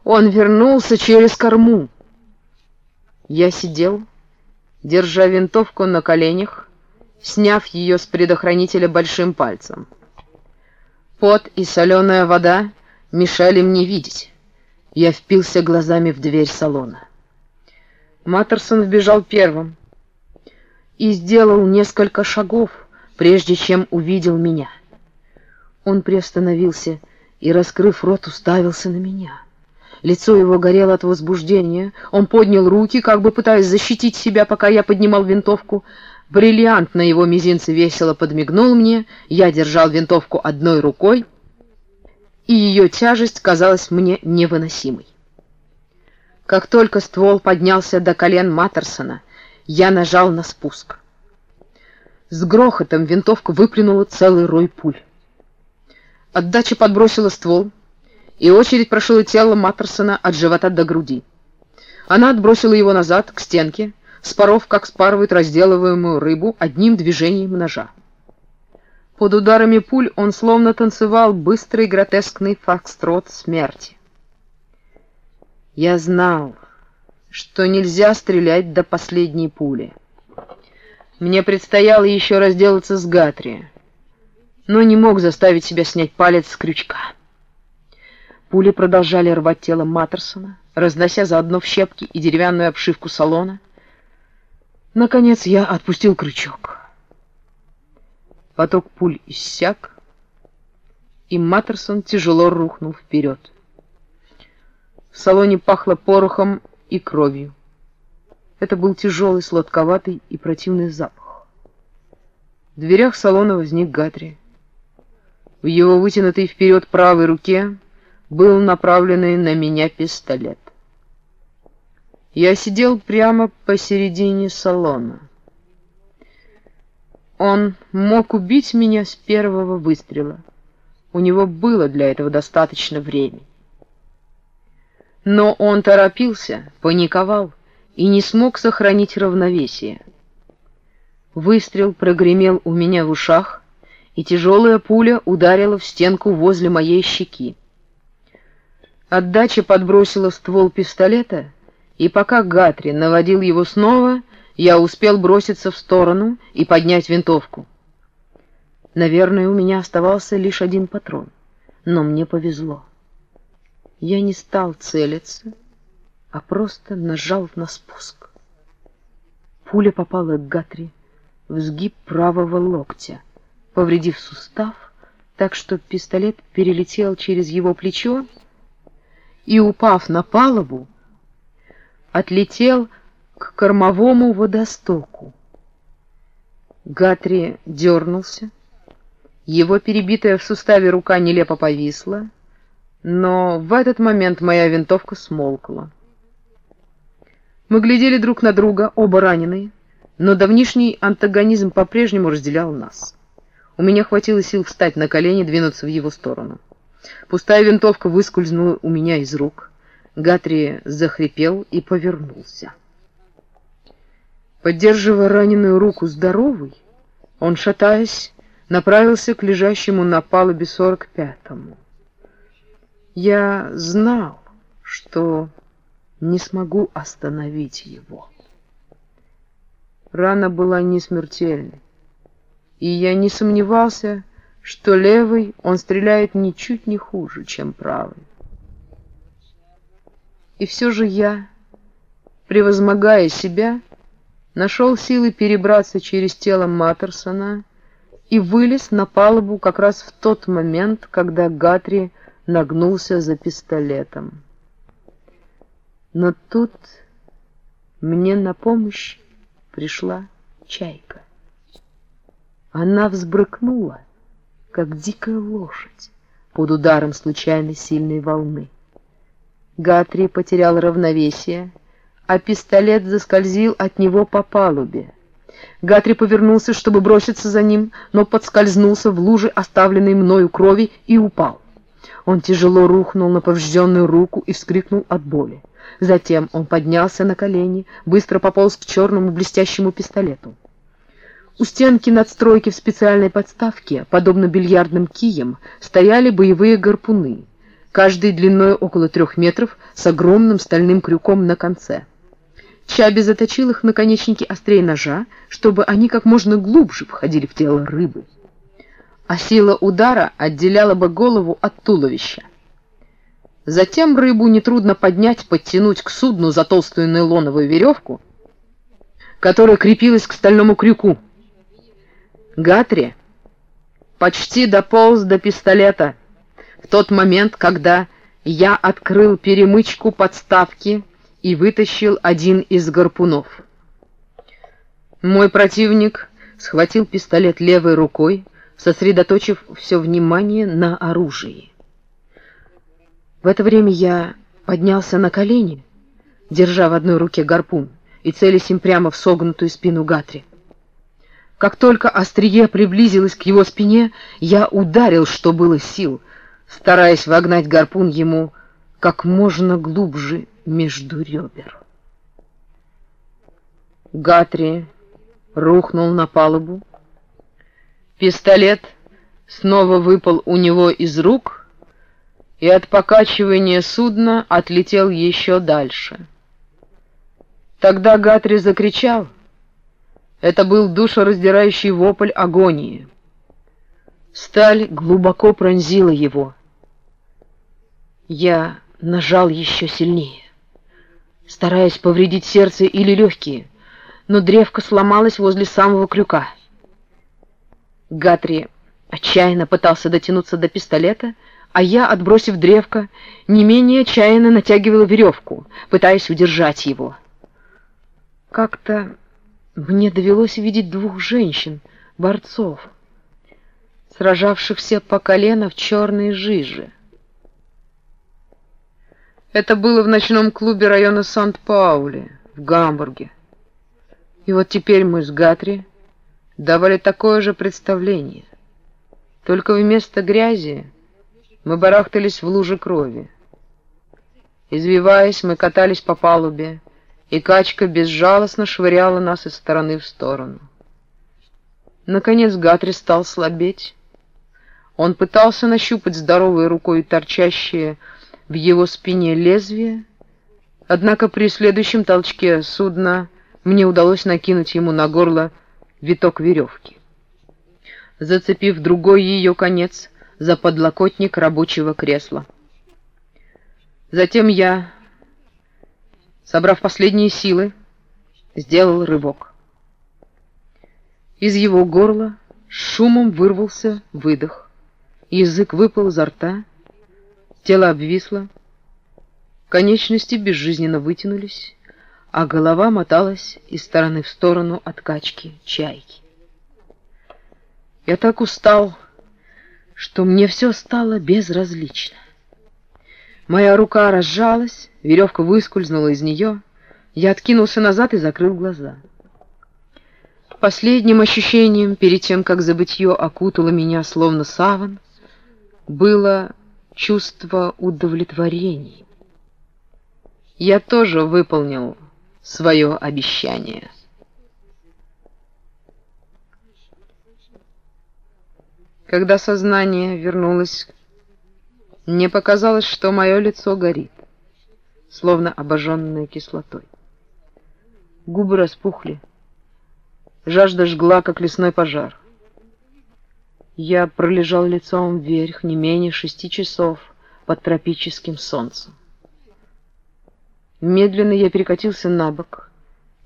«Он вернулся через корму!» Я сидел, держа винтовку на коленях, сняв ее с предохранителя большим пальцем. Пот и соленая вода мешали мне видеть. Я впился глазами в дверь салона. Маттерсон вбежал первым и сделал несколько шагов, прежде чем увидел меня. Он приостановился и, раскрыв рот, уставился на меня. Лицо его горело от возбуждения. Он поднял руки, как бы пытаясь защитить себя, пока я поднимал винтовку. Бриллиант на его мизинце весело подмигнул мне. Я держал винтовку одной рукой, и ее тяжесть казалась мне невыносимой. Как только ствол поднялся до колен Маттерсона, я нажал на спуск. С грохотом винтовка выплюнула целый рой пуль. Отдача подбросила ствол, и очередь прошила тело Маттерсона от живота до груди. Она отбросила его назад, к стенке, споров, как спарывают разделываемую рыбу, одним движением ножа. Под ударами пуль он словно танцевал быстрый гротескный фокстрот смерти. Я знал, что нельзя стрелять до последней пули. Мне предстояло еще разделаться с Гатри, но не мог заставить себя снять палец с крючка. Пули продолжали рвать тело Маттерсона, разнося заодно в щепки и деревянную обшивку салона. Наконец я отпустил крючок. Поток пуль иссяк, и Маттерсон тяжело рухнул вперед. В салоне пахло порохом и кровью. Это был тяжелый, сладковатый и противный запах. В дверях салона возник Гатри. В его вытянутой вперед правой руке был направленный на меня пистолет. Я сидел прямо посередине салона. Он мог убить меня с первого выстрела. У него было для этого достаточно времени. Но он торопился, паниковал и не смог сохранить равновесие. Выстрел прогремел у меня в ушах, и тяжелая пуля ударила в стенку возле моей щеки. Отдача подбросила ствол пистолета, и пока Гатри наводил его снова, я успел броситься в сторону и поднять винтовку. Наверное, у меня оставался лишь один патрон, но мне повезло. Я не стал целиться, а просто нажал на спуск. Пуля попала к Гатри в сгиб правого локтя, повредив сустав, так что пистолет перелетел через его плечо и, упав на палубу, отлетел к кормовому водостоку. Гатри дернулся, его перебитая в суставе рука нелепо повисла, но в этот момент моя винтовка смолкла. Мы глядели друг на друга, оба раненые, но давнишний антагонизм по-прежнему разделял нас. У меня хватило сил встать на колени, двинуться в его сторону. Пустая винтовка выскользнула у меня из рук. Гатри захрипел и повернулся. Поддерживая раненую руку здоровой, он, шатаясь, направился к лежащему на палубе сорок пятому. Я знал, что не смогу остановить его. Рана была не смертельной, и я не сомневался, что левый он стреляет ничуть не хуже, чем правый. И все же я, превозмогая себя, нашел силы перебраться через тело Маттерсона и вылез на палубу как раз в тот момент, когда Гатри нагнулся за пистолетом. Но тут мне на помощь пришла чайка. Она взбрыкнула, как дикая лошадь, под ударом случайной сильной волны. Гатри потерял равновесие, а пистолет заскользил от него по палубе. Гатри повернулся, чтобы броситься за ним, но подскользнулся в луже оставленной мною крови и упал. Он тяжело рухнул на поврежденную руку и вскрикнул от боли. Затем он поднялся на колени, быстро пополз к черному блестящему пистолету. У стенки надстройки в специальной подставке, подобно бильярдным киям, стояли боевые гарпуны, каждый длиной около трех метров с огромным стальным крюком на конце. Чаби заточил их наконечники острее ножа, чтобы они как можно глубже входили в тело рыбы. А сила удара отделяла бы голову от туловища. Затем рыбу нетрудно поднять, подтянуть к судну за толстую нейлоновую веревку, которая крепилась к стальному крюку. Гатри почти дополз до пистолета в тот момент, когда я открыл перемычку подставки и вытащил один из гарпунов. Мой противник схватил пистолет левой рукой, сосредоточив все внимание на оружии. В это время я поднялся на колени, держа в одной руке гарпун и целясь им прямо в согнутую спину Гатри. Как только острие приблизилось к его спине, я ударил, что было сил, стараясь вогнать гарпун ему как можно глубже между ребер. Гатри рухнул на палубу. Пистолет снова выпал у него из рук и от покачивания судна отлетел еще дальше. Тогда Гатри закричал. Это был душераздирающий вопль агонии. Сталь глубоко пронзила его. Я нажал еще сильнее стараясь повредить сердце или легкие, но древко сломалось возле самого крюка. Гатри отчаянно пытался дотянуться до пистолета, а я, отбросив древко, не менее отчаянно натягивала веревку, пытаясь удержать его. Как-то мне довелось видеть двух женщин, борцов, сражавшихся по колено в черной жиже. Это было в ночном клубе района Сант-Паули, в Гамбурге. И вот теперь мы с Гатри давали такое же представление. Только вместо грязи мы барахтались в луже крови. Извиваясь, мы катались по палубе, и качка безжалостно швыряла нас из стороны в сторону. Наконец Гатри стал слабеть. Он пытался нащупать здоровой рукой торчащие в его спине лезвие, однако при следующем толчке судна мне удалось накинуть ему на горло виток веревки. Зацепив другой ее конец за подлокотник рабочего кресла. Затем я, собрав последние силы, сделал рывок. Из его горла шумом вырвался выдох. Язык выпал изо рта, Тело обвисло, конечности безжизненно вытянулись, а голова моталась из стороны в сторону от качки чайки. Я так устал, что мне все стало безразлично. Моя рука разжалась, веревка выскользнула из нее, я откинулся назад и закрыл глаза. Последним ощущением, перед тем, как забытье окутало меня словно саван, было чувство удовлетворения. Я тоже выполнил свое обещание. Когда сознание вернулось, мне показалось, что мое лицо горит, словно обожженное кислотой. Губы распухли, жажда жгла, как лесной пожар. Я пролежал лицом вверх не менее шести часов под тропическим солнцем. Медленно я перекатился на бок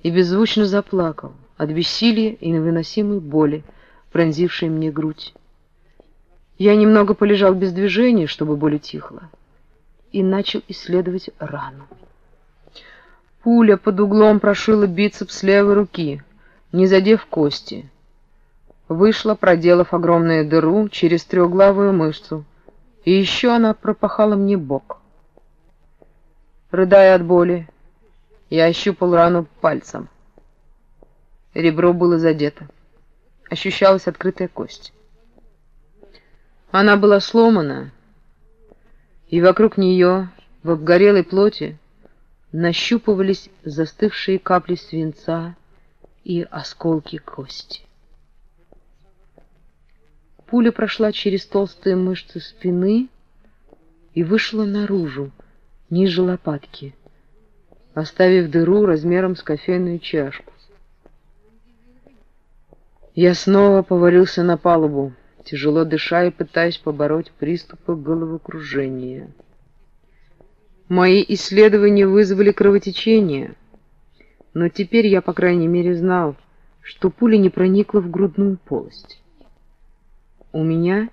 и беззвучно заплакал от бессилия и невыносимой боли, пронзившей мне грудь. Я немного полежал без движения, чтобы боль утихла, и начал исследовать рану. Пуля под углом прошила бицепс левой руки, не задев кости — вышла, проделав огромную дыру через трехглавую мышцу, и еще она пропахала мне бок. Рыдая от боли, я ощупал рану пальцем. Ребро было задето. Ощущалась открытая кость. Она была сломана, и вокруг нее, в обгорелой плоти, нащупывались застывшие капли свинца и осколки кости. Пуля прошла через толстые мышцы спины и вышла наружу, ниже лопатки, оставив дыру размером с кофейную чашку. Я снова повалился на палубу, тяжело дыша и пытаясь побороть приступы головокружения. Мои исследования вызвали кровотечение, но теперь я, по крайней мере, знал, что пуля не проникла в грудную полость. У меня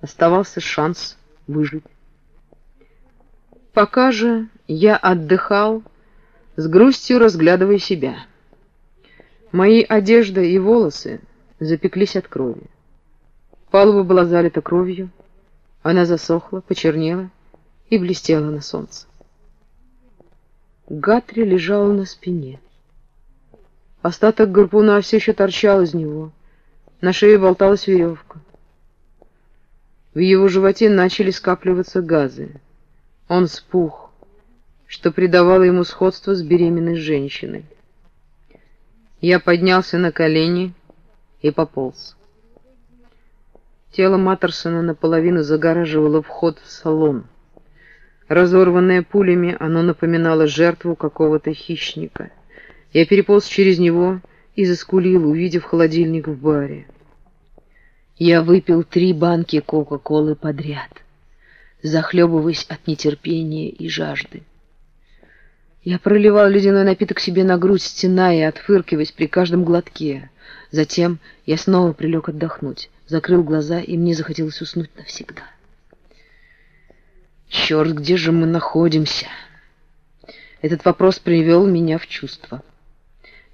оставался шанс выжить. Пока же я отдыхал, с грустью разглядывая себя. Мои одежда и волосы запеклись от крови. Палуба была залита кровью, она засохла, почернела и блестела на солнце. Гатри лежал на спине. Остаток гарпуна все еще торчал из него. На шее болталась веревка. В его животе начали скапливаться газы. Он спух, что придавало ему сходство с беременной женщиной. Я поднялся на колени и пополз. Тело Маттерсона наполовину загораживало вход в салон. Разорванное пулями, оно напоминало жертву какого-то хищника. Я переполз через него и заскулил, увидев холодильник в баре. Я выпил три банки Кока-Колы подряд, захлебываясь от нетерпения и жажды. Я проливал ледяной напиток себе на грудь, стеная и отфыркиваясь при каждом глотке. Затем я снова прилег отдохнуть, закрыл глаза, и мне захотелось уснуть навсегда. Черт, где же мы находимся? Этот вопрос привел меня в чувство.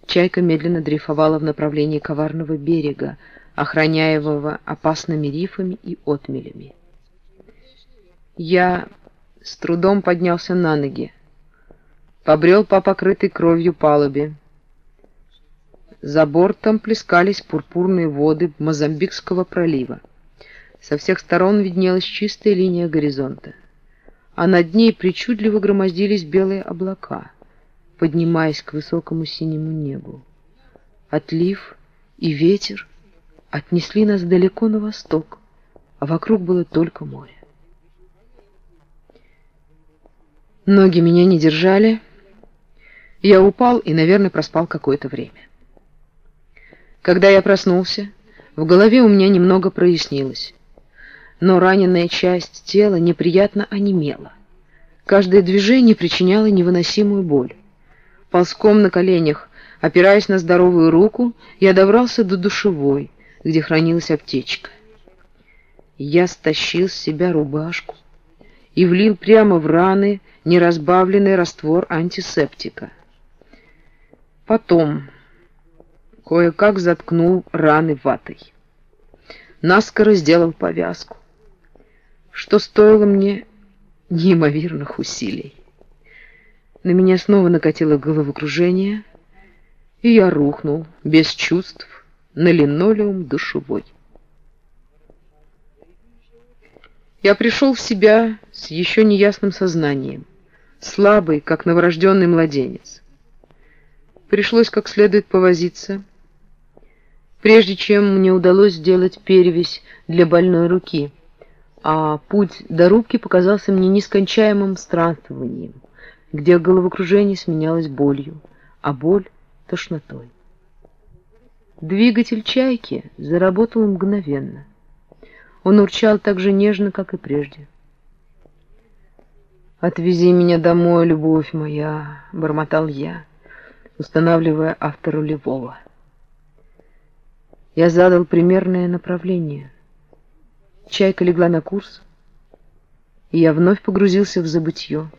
Чайка медленно дрейфовала в направлении коварного берега, охраняемого опасными рифами и отмелями. Я с трудом поднялся на ноги, побрел по покрытой кровью палубе. За бортом плескались пурпурные воды Мозамбикского пролива. Со всех сторон виднелась чистая линия горизонта, а над ней причудливо громоздились белые облака, поднимаясь к высокому синему небу. Отлив и ветер отнесли нас далеко на восток, а вокруг было только море. Ноги меня не держали, я упал и, наверное, проспал какое-то время. Когда я проснулся, в голове у меня немного прояснилось, но раненая часть тела неприятно онемела. Каждое движение причиняло невыносимую боль. Ползком на коленях, опираясь на здоровую руку, я добрался до душевой, где хранилась аптечка. Я стащил с себя рубашку и влил прямо в раны неразбавленный раствор антисептика. Потом кое-как заткнул раны ватой. Наскоро сделал повязку, что стоило мне неимоверных усилий. На меня снова накатило головокружение, и я рухнул без чувств на линолеум душевой. Я пришел в себя с еще неясным сознанием, слабый, как новорожденный младенец. Пришлось как следует повозиться, прежде чем мне удалось сделать перевязь для больной руки, а путь до рубки показался мне нескончаемым странствованием, где головокружение сменялось болью, а боль — тошнотой. Двигатель «Чайки» заработал мгновенно. Он урчал так же нежно, как и прежде. «Отвези меня домой, любовь моя», — бормотал я, устанавливая авторулевого. Я задал примерное направление. Чайка легла на курс, и я вновь погрузился в забытье,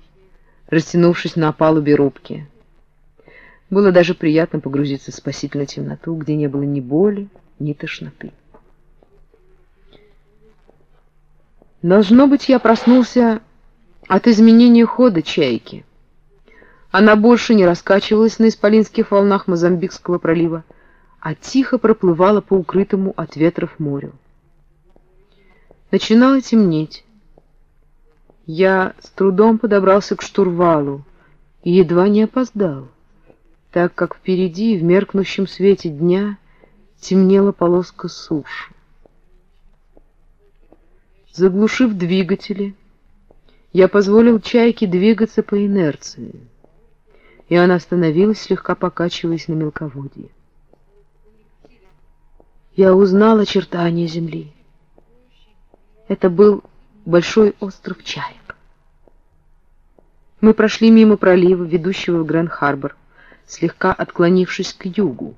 растянувшись на палубе рубки. Было даже приятно погрузиться в спасительную темноту, где не было ни боли, ни тошноты. Должно быть, я проснулся от изменения хода чайки. Она больше не раскачивалась на исполинских волнах Мозамбикского пролива, а тихо проплывала по укрытому от ветров морю. Начинало темнеть. Я с трудом подобрался к штурвалу и едва не опоздал так как впереди, в меркнущем свете дня, темнела полоска суши. Заглушив двигатели, я позволил чайке двигаться по инерции, и она остановилась, слегка покачиваясь на мелководье. Я узнал очертания земли. Это был большой остров Чаек. Мы прошли мимо пролива, ведущего в Гранд-Харбор, слегка отклонившись к югу,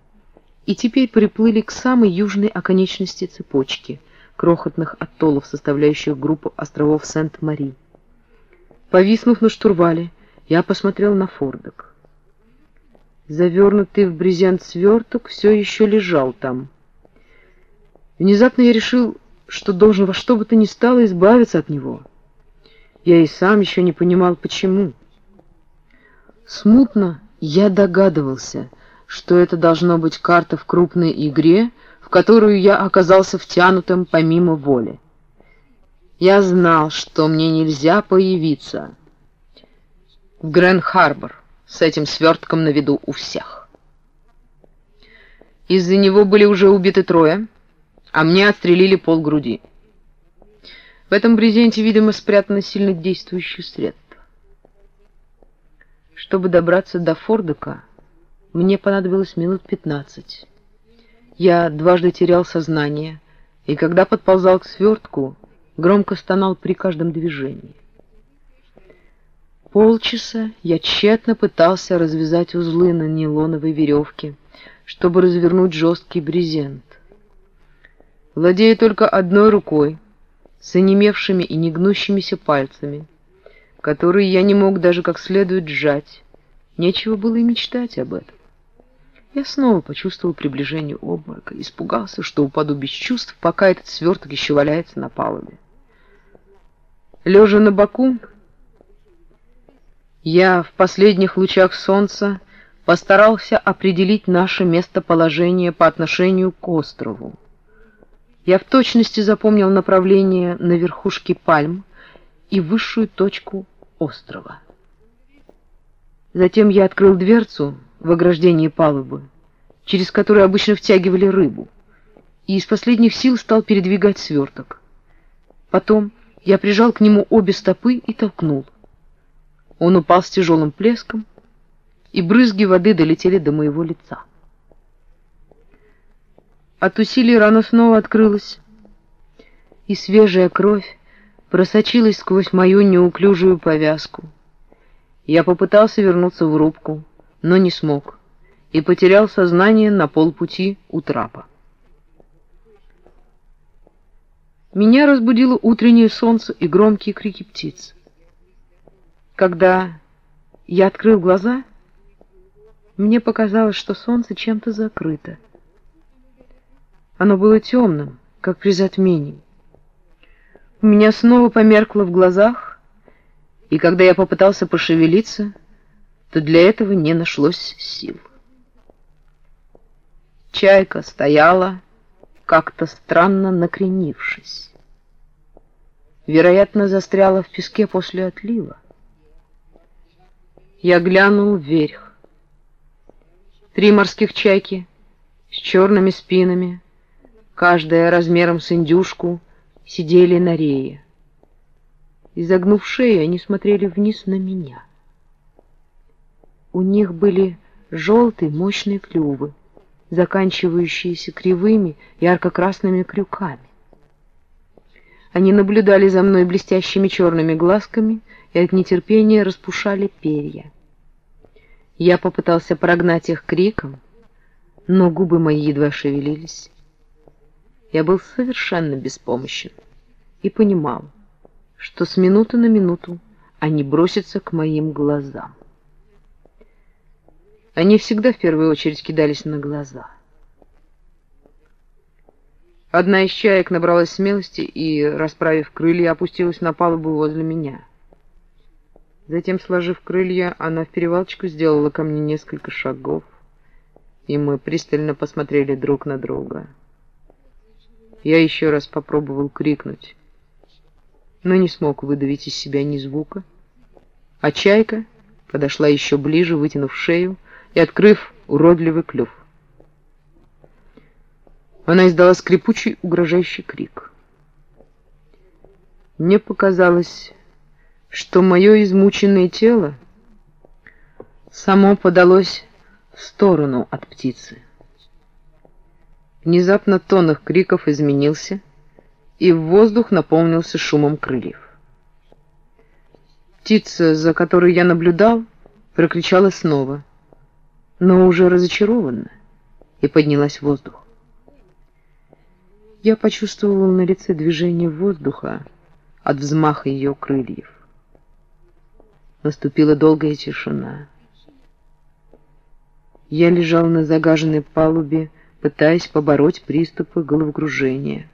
и теперь приплыли к самой южной оконечности цепочки крохотных атоллов, составляющих группу островов Сент-Мари. Повиснув на штурвале, я посмотрел на фордок. Завернутый в брезент сверток все еще лежал там. Внезапно я решил, что должен во что бы то ни стало избавиться от него. Я и сам еще не понимал, почему. Смутно я догадывался, что это должно быть карта в крупной игре, в которую я оказался втянутым помимо воли. Я знал, что мне нельзя появиться в Грэн-Харбор с этим свертком на виду у всех. Из-за него были уже убиты трое, а мне отстрелили полгруди. В этом брезенте, видимо, спрятано сильно действующее средство. Чтобы добраться до Фордока, мне понадобилось минут пятнадцать. Я дважды терял сознание, и когда подползал к свертку, громко стонал при каждом движении. Полчаса я тщетно пытался развязать узлы на нейлоновой веревке, чтобы развернуть жесткий брезент. Владея только одной рукой, с онемевшими и негнущимися пальцами, которые я не мог даже как следует сжать, нечего было и мечтать об этом. Я снова почувствовал приближение обморока, испугался, что упаду без чувств, пока этот сверток еще валяется на палубе. Лежа на боку, я в последних лучах солнца постарался определить наше местоположение по отношению к острову. Я в точности запомнил направление на верхушке пальм и высшую точку острова. Затем я открыл дверцу в ограждении палубы, через которую обычно втягивали рыбу, и из последних сил стал передвигать сверток. Потом я прижал к нему обе стопы и толкнул. Он упал с тяжелым плеском, и брызги воды долетели до моего лица. От усилий рана снова открылась, и свежая кровь просочилась сквозь мою неуклюжую повязку. Я попытался вернуться в рубку, но не смог, и потерял сознание на полпути у трапа. Меня разбудило утреннее солнце и громкие крики птиц. Когда я открыл глаза, мне показалось, что солнце чем-то закрыто. Оно было темным, как при затмении. У меня снова померкло в глазах, и когда я попытался пошевелиться, то для этого не нашлось сил. Чайка стояла, как-то странно накренившись. Вероятно, застряла в песке после отлива. Я глянул вверх. Три морских чайки с черными спинами, каждая размером с индюшку, сидели на рее. Изогнув шею, они смотрели вниз на меня. У них были желтые мощные клювы, заканчивающиеся кривыми ярко-красными крюками. Они наблюдали за мной блестящими черными глазками и от нетерпения распушали перья. Я попытался прогнать их криком, но губы мои едва шевелились. Я был совершенно беспомощен и понимал, что с минуты на минуту они бросятся к моим глазам. Они всегда в первую очередь кидались на глаза. Одна из чаек набралась смелости и, расправив крылья, опустилась на палубу возле меня. Затем, сложив крылья, она в перевалочку сделала ко мне несколько шагов, и мы пристально посмотрели друг на друга. Я еще раз попробовал крикнуть, но не смог выдавить из себя ни звука, а чайка подошла еще ближе, вытянув шею, и открыв уродливый клюв. Она издала скрипучий, угрожающий крик. Мне показалось, что мое измученное тело само подалось в сторону от птицы. Внезапно тон их криков изменился, и воздух наполнился шумом крыльев. Птица, за которой я наблюдал, прокричала снова, но уже разочарованно, и поднялась в воздух. Я почувствовал на лице движение воздуха от взмаха ее крыльев. Наступила долгая тишина. Я лежал на загаженной палубе, пытаясь побороть приступы головокружения.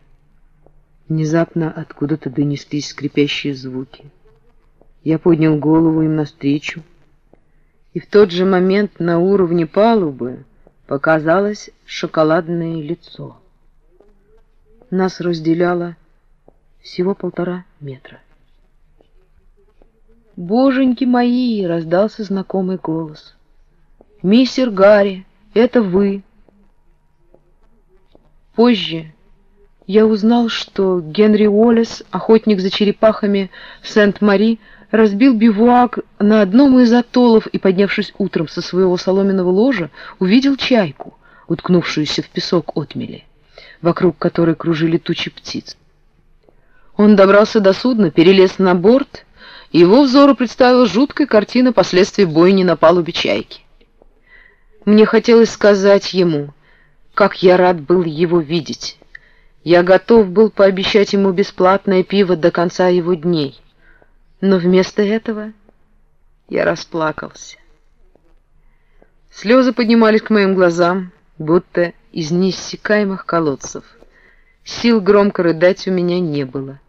Внезапно откуда-то донеслись скрипящие звуки. Я поднял голову им навстречу, и в тот же момент на уровне палубы показалось шоколадное лицо. Нас разделяло всего полтора метра. «Боженьки мои!» — раздался знакомый голос. «Мистер Гарри, это вы!» Позже я узнал, что Генри Уоллес, охотник за черепахами в Сент-Мари, разбил бивуак на одном из атоллов и, поднявшись утром со своего соломенного ложа, увидел чайку, уткнувшуюся в песок отмели, вокруг которой кружили тучи птиц. Он добрался до судна, перелез на борт, и его взору представила жуткая картина последствий бойни на палубе чайки. Мне хотелось сказать ему, как я рад был его видеть. Я готов был пообещать ему бесплатное пиво до конца его дней. Но вместо этого я расплакался. Слезы поднимались к моим глазам, будто из неиссякаемых колодцев. Сил громко рыдать у меня не было.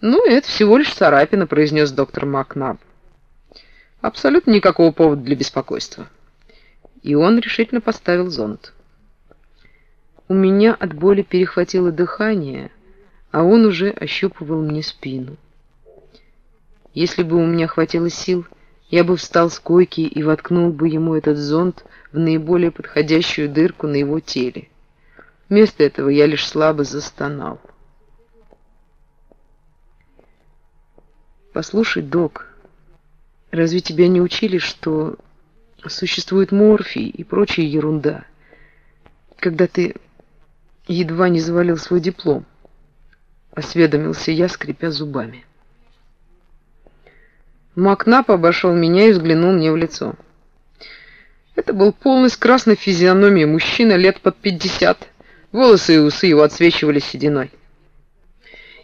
«Ну, это всего лишь царапина», — произнес доктор Макнаб. «Абсолютно никакого повода для беспокойства». И он решительно поставил зонт. У меня от боли перехватило дыхание — а он уже ощупывал мне спину. Если бы у меня хватило сил, я бы встал с койки и воткнул бы ему этот зонт в наиболее подходящую дырку на его теле. Вместо этого я лишь слабо застонал. «Послушай, док, разве тебя не учили, что существует морфий и прочая ерунда, когда ты едва не завалил свой диплом?» — осведомился я, скрипя зубами. Макнап обошел меня и взглянул мне в лицо. Это был с красной физиономией мужчина лет под пятьдесят. Волосы и усы его отсвечивали сединой.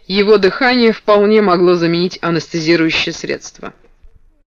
Его дыхание вполне могло заменить анестезирующее средство —